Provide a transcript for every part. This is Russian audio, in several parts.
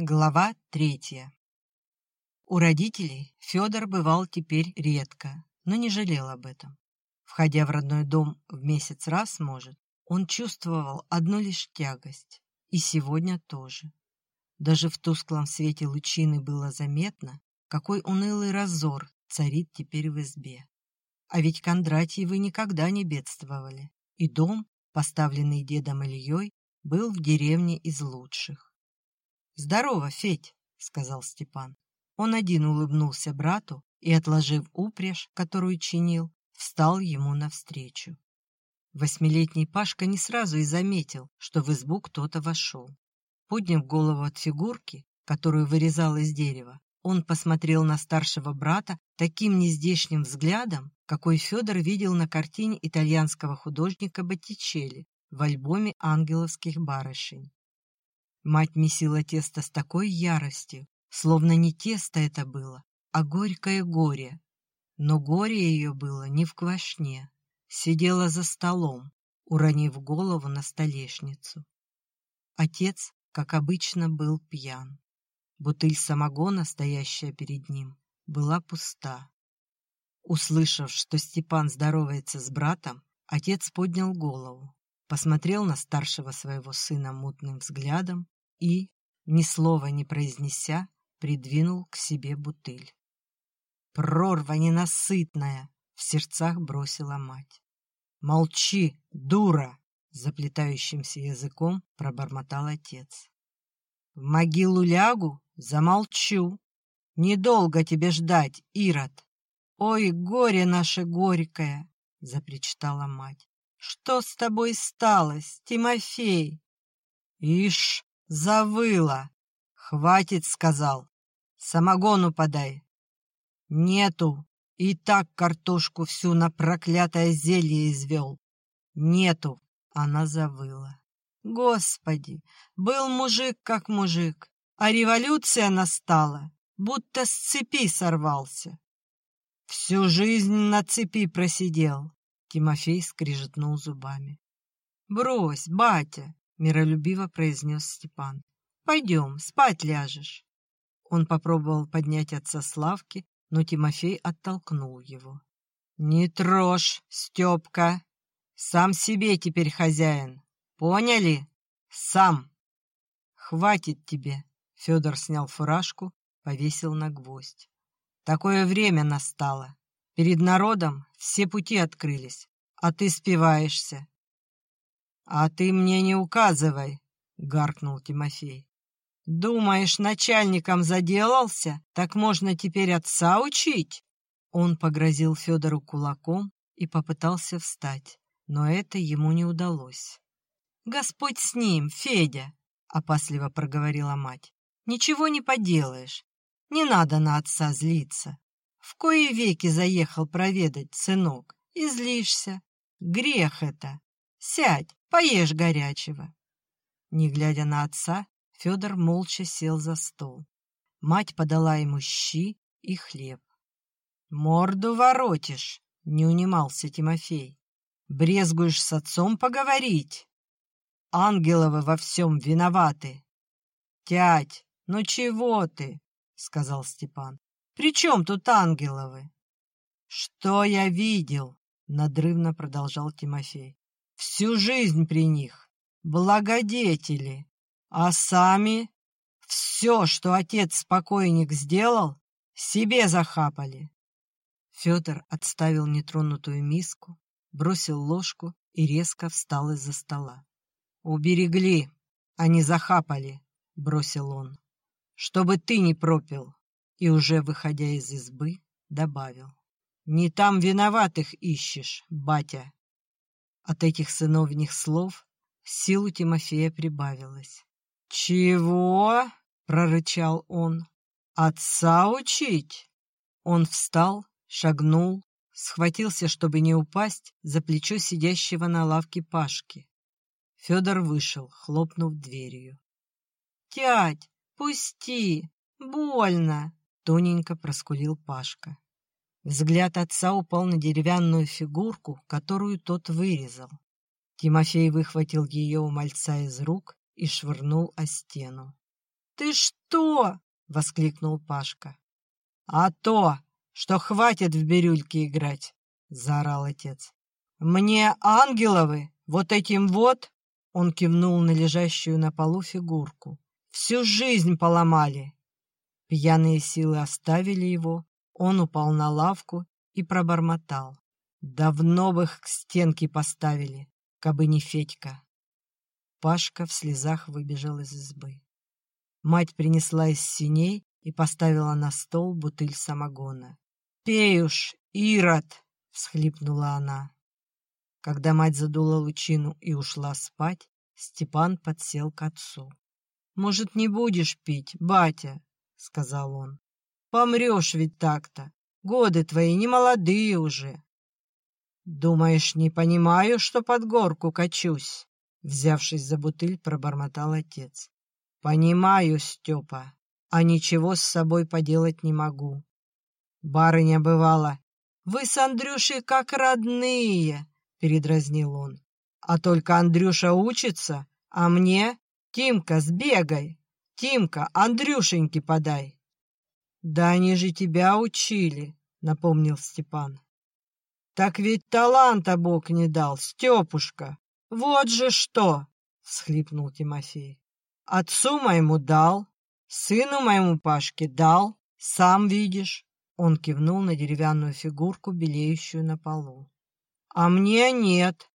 Глава третья. У родителей Федор бывал теперь редко, но не жалел об этом. Входя в родной дом в месяц раз, может, он чувствовал одну лишь тягость. И сегодня тоже. Даже в тусклом свете лучины было заметно, какой унылый разор царит теперь в избе. А ведь Кондратьевы никогда не бедствовали, и дом, поставленный дедом Ильей, был в деревне из лучших. «Здорово, Федь!» — сказал Степан. Он один улыбнулся брату и, отложив упряжь, которую чинил, встал ему навстречу. Восьмилетний Пашка не сразу и заметил, что в избу кто-то вошел. Подняв голову от фигурки, которую вырезал из дерева, он посмотрел на старшего брата таким нездешним взглядом, какой Федор видел на картине итальянского художника Боттичелли в альбоме ангеловских барышень. Мать месила тесто с такой яростью, словно не тесто это было, а горькое горе. Но горе ее было не в квашне. Сидела за столом, уронив голову на столешницу. Отец, как обычно, был пьян. Бутыль самогона, стоящая перед ним, была пуста. Услышав, что Степан здоровается с братом, отец поднял голову, посмотрел на старшего своего сына мутным взглядом и, ни слова не произнеся, придвинул к себе бутыль. «Прорва ненасытная!» — в сердцах бросила мать. «Молчи, дура!» — заплетающимся языком пробормотал отец. «В могилу лягу, замолчу. Недолго тебе ждать, Ирод!» «Ой, горе наше горькое!» — запричитала мать. «Что с тобой сталось, Тимофей?» «Ишь, Завыла. Хватит, сказал. Самогону подай. Нету. И так картошку всю на проклятое зелье извел. Нету. Она завыла. Господи, был мужик как мужик, а революция настала, будто с цепи сорвался. Всю жизнь на цепи просидел. Тимофей скрижетнул зубами. «Брось, батя, миролюбиво произнес Степан. «Пойдем, спать ляжешь». Он попробовал поднять отца с лавки, но Тимофей оттолкнул его. «Не трожь, Степка! Сам себе теперь хозяин. Поняли? Сам!» «Хватит тебе!» Федор снял фуражку, повесил на гвоздь. «Такое время настало. Перед народом все пути открылись, а ты спиваешься. «А ты мне не указывай», — гаркнул Тимофей. «Думаешь, начальником заделался? Так можно теперь отца учить?» Он погрозил Федору кулаком и попытался встать, но это ему не удалось. «Господь с ним, Федя!» — опасливо проговорила мать. «Ничего не поделаешь. Не надо на отца злиться. В кои веки заехал проведать, сынок, и злишься. Грех это. Сядь, Поешь горячего. Не глядя на отца, Федор молча сел за стол. Мать подала ему щи и хлеб. «Морду воротишь!» — не унимался Тимофей. «Брезгуешь с отцом поговорить? Ангеловы во всем виноваты!» «Тять, ну чего ты?» — сказал Степан. «При чем тут ангеловы?» «Что я видел?» — надрывно продолжал Тимофей. Всю жизнь при них. Благодетели. А сами все, что отец-покойник сделал, себе захапали. Федор отставил нетронутую миску, бросил ложку и резко встал из-за стола. «Уберегли, а не захапали», — бросил он. «Чтобы ты не пропил». И уже выходя из избы, добавил. «Не там виноватых ищешь, батя, от этих сыновних слов силу Тимофея прибавилось. «Чего?» — прорычал он. «Отца учить?» Он встал, шагнул, схватился, чтобы не упасть, за плечо сидящего на лавке Пашки. Федор вышел, хлопнув дверью. «Тять, пусти! Больно!» — тоненько проскулил Пашка. Взгляд отца упал на деревянную фигурку, которую тот вырезал. Тимофей выхватил ее у мальца из рук и швырнул о стену. «Ты что?» — воскликнул Пашка. «А то, что хватит в бирюльке играть!» — заорал отец. «Мне ангеловы вот этим вот...» — он кивнул на лежащую на полу фигурку. «Всю жизнь поломали!» Пьяные силы оставили его, он упал на лавку и пробормотал. «Давно бы их к стенке поставили, кабы не Федька!» Пашка в слезах выбежал из избы. Мать принесла из синей и поставила на стол бутыль самогона. «Пей уж, Ирод!» — всхлипнула она. Когда мать задула лучину и ушла спать, Степан подсел к отцу. «Может, не будешь пить, батя?» — сказал он. «Помрешь ведь так-то. Годы твои не молодые уже». «Думаешь, не понимаю, что под горку качусь?» Взявшись за бутыль, пробормотал отец. «Понимаю, Степа, а ничего с собой поделать не могу». Барыня бывала. «Вы с Андрюшей как родные!» — передразнил он. «А только Андрюша учится, а мне? Тимка, сбегай! Тимка, Андрюшеньке подай!» «Да они же тебя учили!» — напомнил Степан. «Так ведь таланта Бог не дал, Степушка! Вот же что!» — всхлипнул Тимофей. «Отцу моему дал, сыну моему Пашке дал, сам видишь». Он кивнул на деревянную фигурку, белеющую на полу. «А мне нет.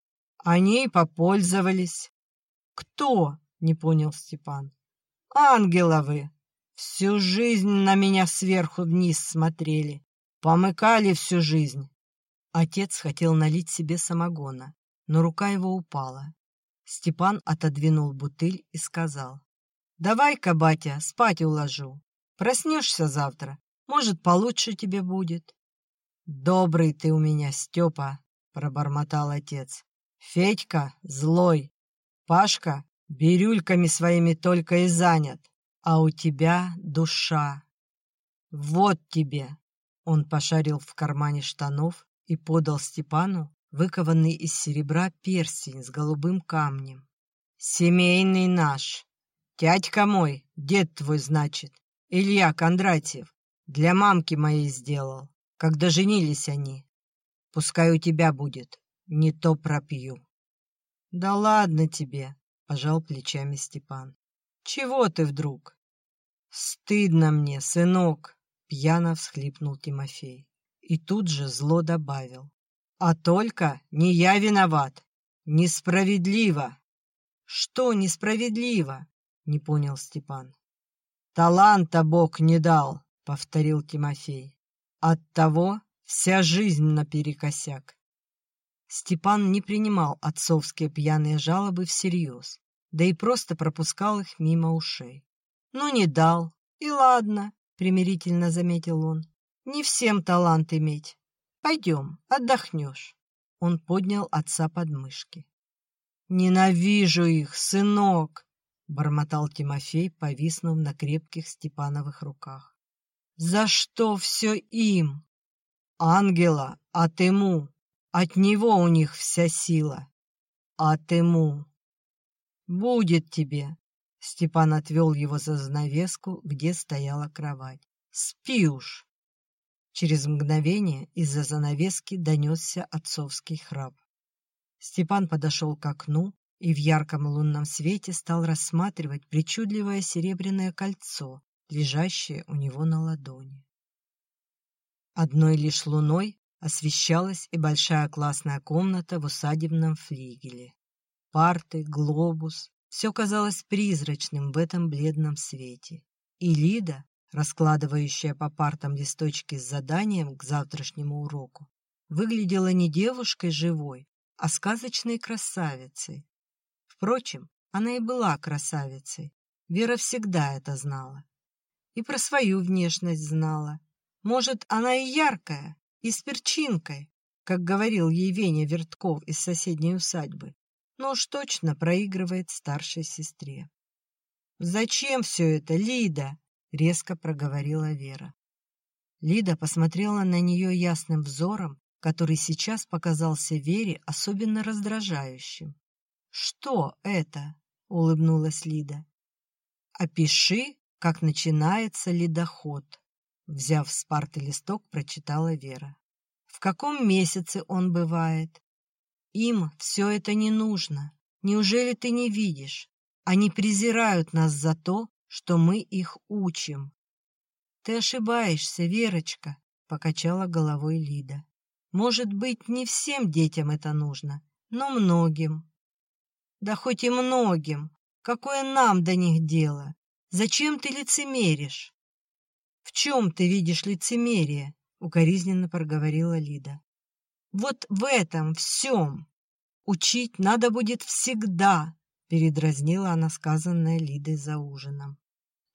Они и попользовались». «Кто?» — не понял Степан. «Ангеловы. Всю жизнь на меня сверху вниз смотрели. Помыкали всю жизнь». Отец хотел налить себе самогона но рука его упала. Степан отодвинул бутыль и сказал. «Давай-ка, батя, спать уложу. Проснешься завтра, может, получше тебе будет». «Добрый ты у меня, Степа», — пробормотал отец. «Федька злой, Пашка бирюльками своими только и занят, а у тебя душа. Вот тебе!» Он пошарил в кармане штанов и подал Степану выкованный из серебра перстень с голубым камнем. «Семейный наш. Тятька мой, дед твой, значит, Илья Кондратьев, для мамки моей сделал, когда женились они. Пускай у тебя будет, не то пропью». «Да ладно тебе», — пожал плечами Степан. «Чего ты вдруг?» «Стыдно мне, сынок», — пьяно всхлипнул Тимофей. И тут же зло добавил. А только не я виноват. Несправедливо. Что несправедливо? Не понял Степан. Таланта Бог не дал, повторил Тимофей. Оттого вся жизнь наперекосяк. Степан не принимал отцовские пьяные жалобы всерьез, да и просто пропускал их мимо ушей. «Ну, не дал, и ладно», — примирительно заметил он. «Не всем талант иметь. Пойдем, отдохнешь. Он поднял отца под мышки. «Ненавижу их, сынок!» — бормотал Тимофей, повиснув на крепких Степановых руках. «За что все им? Ангела от ему, от него у них вся сила. От ему. Будет тебе!» Степан отвел его за занавеску, где стояла кровать. «Спи уж!» Через мгновение из-за занавески донесся отцовский храп. Степан подошел к окну и в ярком лунном свете стал рассматривать причудливое серебряное кольцо, лежащее у него на ладони. Одной лишь луной освещалась и большая классная комната в усадебном флигеле. Парты, глобус — все казалось призрачным в этом бледном свете. И Лида, раскладывающая по партам листочки с заданием к завтрашнему уроку, выглядела не девушкой живой, а сказочной красавицей. Впрочем, она и была красавицей. Вера всегда это знала. И про свою внешность знала. Может, она и яркая, и с перчинкой, как говорил ей Веня Вертков из соседней усадьбы, но уж точно проигрывает старшей сестре. «Зачем все это, Лида?» — резко проговорила Вера. Лида посмотрела на нее ясным взором, который сейчас показался Вере особенно раздражающим. «Что это?» — улыбнулась Лида. «Опиши, как начинается ледоход. Взяв с парты листок, прочитала Вера. В каком месяце он бывает? Им все это не нужно. Неужели ты не видишь? Они презирают нас за то, что мы их учим. Ты ошибаешься, Верочка, покачала головой Лида. Может быть, не всем детям это нужно, но многим. Да хоть и многим. Какое нам до них дело? Зачем ты лицемеришь? В чем ты видишь лицемерие? Укоризненно проговорила Лида. Вот в этом всем. Учить надо будет всегда, передразнила она сказанное Лидой за ужином.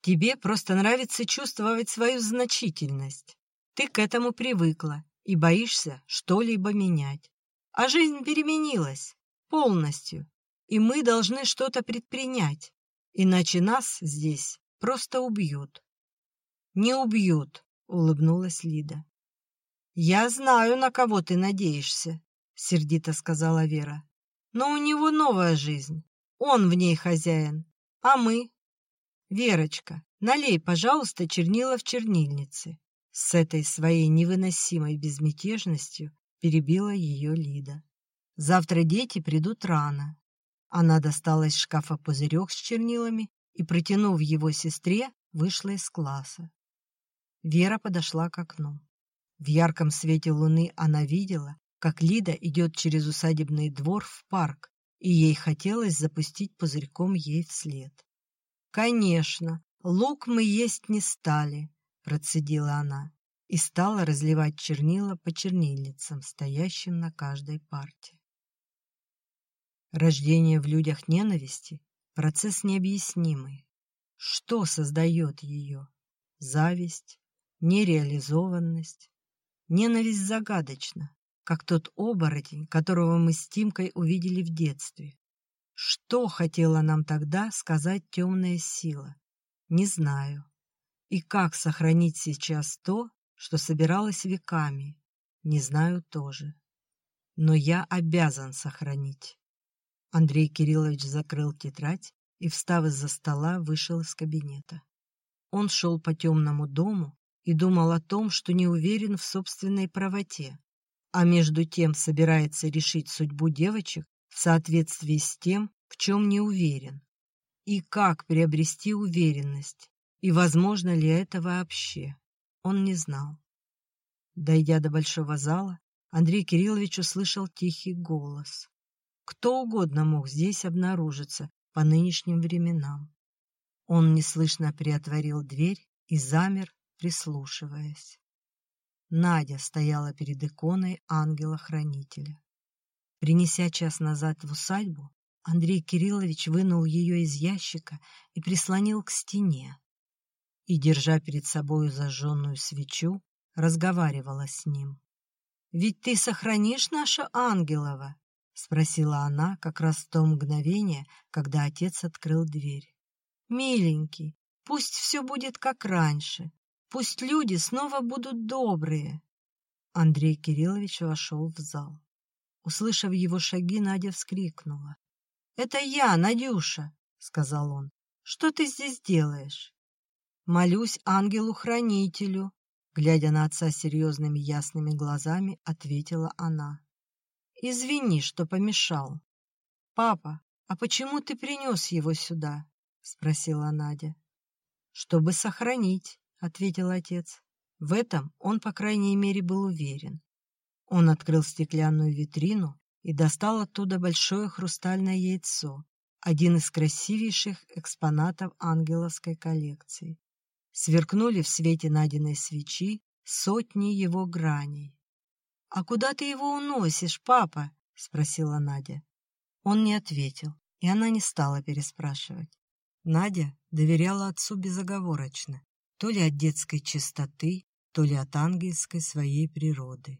Тебе просто нравится чувствовать свою значительность. Ты к этому привыкла и боишься что-либо менять. А жизнь переменилась полностью, и мы должны что-то предпринять, иначе нас здесь просто убьют. «Не убьют», — улыбнулась Лида. «Я знаю, на кого ты надеешься», — сердито сказала Вера. «Но у него новая жизнь. Он в ней хозяин. А мы?» «Верочка, налей, пожалуйста, чернила в чернильнице». С этой своей невыносимой безмятежностью перебила ее Лида. «Завтра дети придут рано. Она достала из шкафа пузырек с чернилами и, протянув его сестре, вышла из класса. Вера подошла к окну. В ярком свете луны она видела, как Лида идет через усадебный двор в парк, и ей хотелось запустить пузырьком ей вслед. «Конечно, лук мы есть не стали», — процедила она и стала разливать чернила по чернильницам, стоящим на каждой парте. Рождение в людях ненависти – процесс необъяснимый. Что создает ее? Зависть, нереализованность. Ненависть загадочна, как тот оборотень, которого мы с Тимкой увидели в детстве. Что хотела нам тогда сказать темная сила? Не знаю. И как сохранить сейчас то, что собиралось веками? Не знаю тоже. Но я обязан сохранить. Андрей Кириллович закрыл тетрадь и, встав из-за стола, вышел из кабинета. Он шел по темному дому и думал о том, что не уверен в собственной правоте, а между тем собирается решить судьбу девочек в соответствии с тем, в чем не уверен. И как приобрести уверенность, и возможно ли это вообще, он не знал. Дойдя до большого зала, Андрей Кириллович услышал тихий голос. Кто угодно мог здесь обнаружиться по нынешним временам. Он неслышно приотворил дверь и замер, прислушиваясь. Надя стояла перед иконой ангела-хранителя. Принеся час назад в усадьбу, Андрей Кириллович вынул ее из ящика и прислонил к стене. И, держа перед собою зажженную свечу, разговаривала с ним. «Ведь ты сохранишь наше ангелово?» — спросила она как раз в то мгновение, когда отец открыл дверь. «Миленький, пусть все будет как раньше. Пусть люди снова будут добрые». Андрей Кириллович вошел в зал. Услышав его шаги, Надя вскрикнула. «Это я, Надюша!» — сказал он. «Что ты здесь делаешь?» «Молюсь ангелу-хранителю», — глядя на отца серьезными ясными глазами, ответила она. Извини, что помешал. Папа, а почему ты принес его сюда? Спросила Надя. Чтобы сохранить, ответил отец. В этом он, по крайней мере, был уверен. Он открыл стеклянную витрину и достал оттуда большое хрустальное яйцо, один из красивейших экспонатов ангеловской коллекции. Сверкнули в свете Надиной свечи сотни его граней. «А куда ты его уносишь, папа?» — спросила Надя. Он не ответил, и она не стала переспрашивать. Надя доверяла отцу безоговорочно, то ли от детской чистоты, то ли от ангельской своей природы.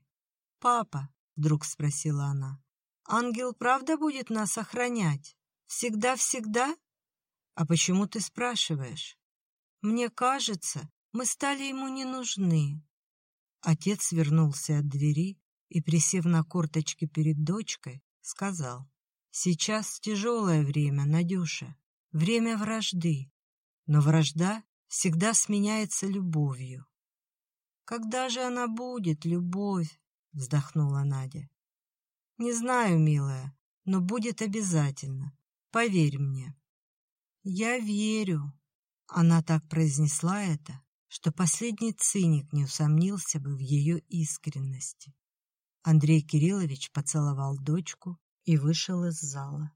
«Папа», — вдруг спросила она, — «ангел правда будет нас охранять? Всегда-всегда?» «А почему ты спрашиваешь?» «Мне кажется, мы стали ему не нужны», Отец вернулся от двери и, присев на корточки перед дочкой, сказал, «Сейчас тяжелое время, Надюша, время вражды, но вражда всегда сменяется любовью. «Когда же она будет, любовь?» — вздохнула Надя. «Не знаю, милая, но будет обязательно. Поверь мне». «Я верю». Она так произнесла это, что последний циник не усомнился бы в ее искренности. Андрей Кириллович поцеловал дочку и вышел из зала.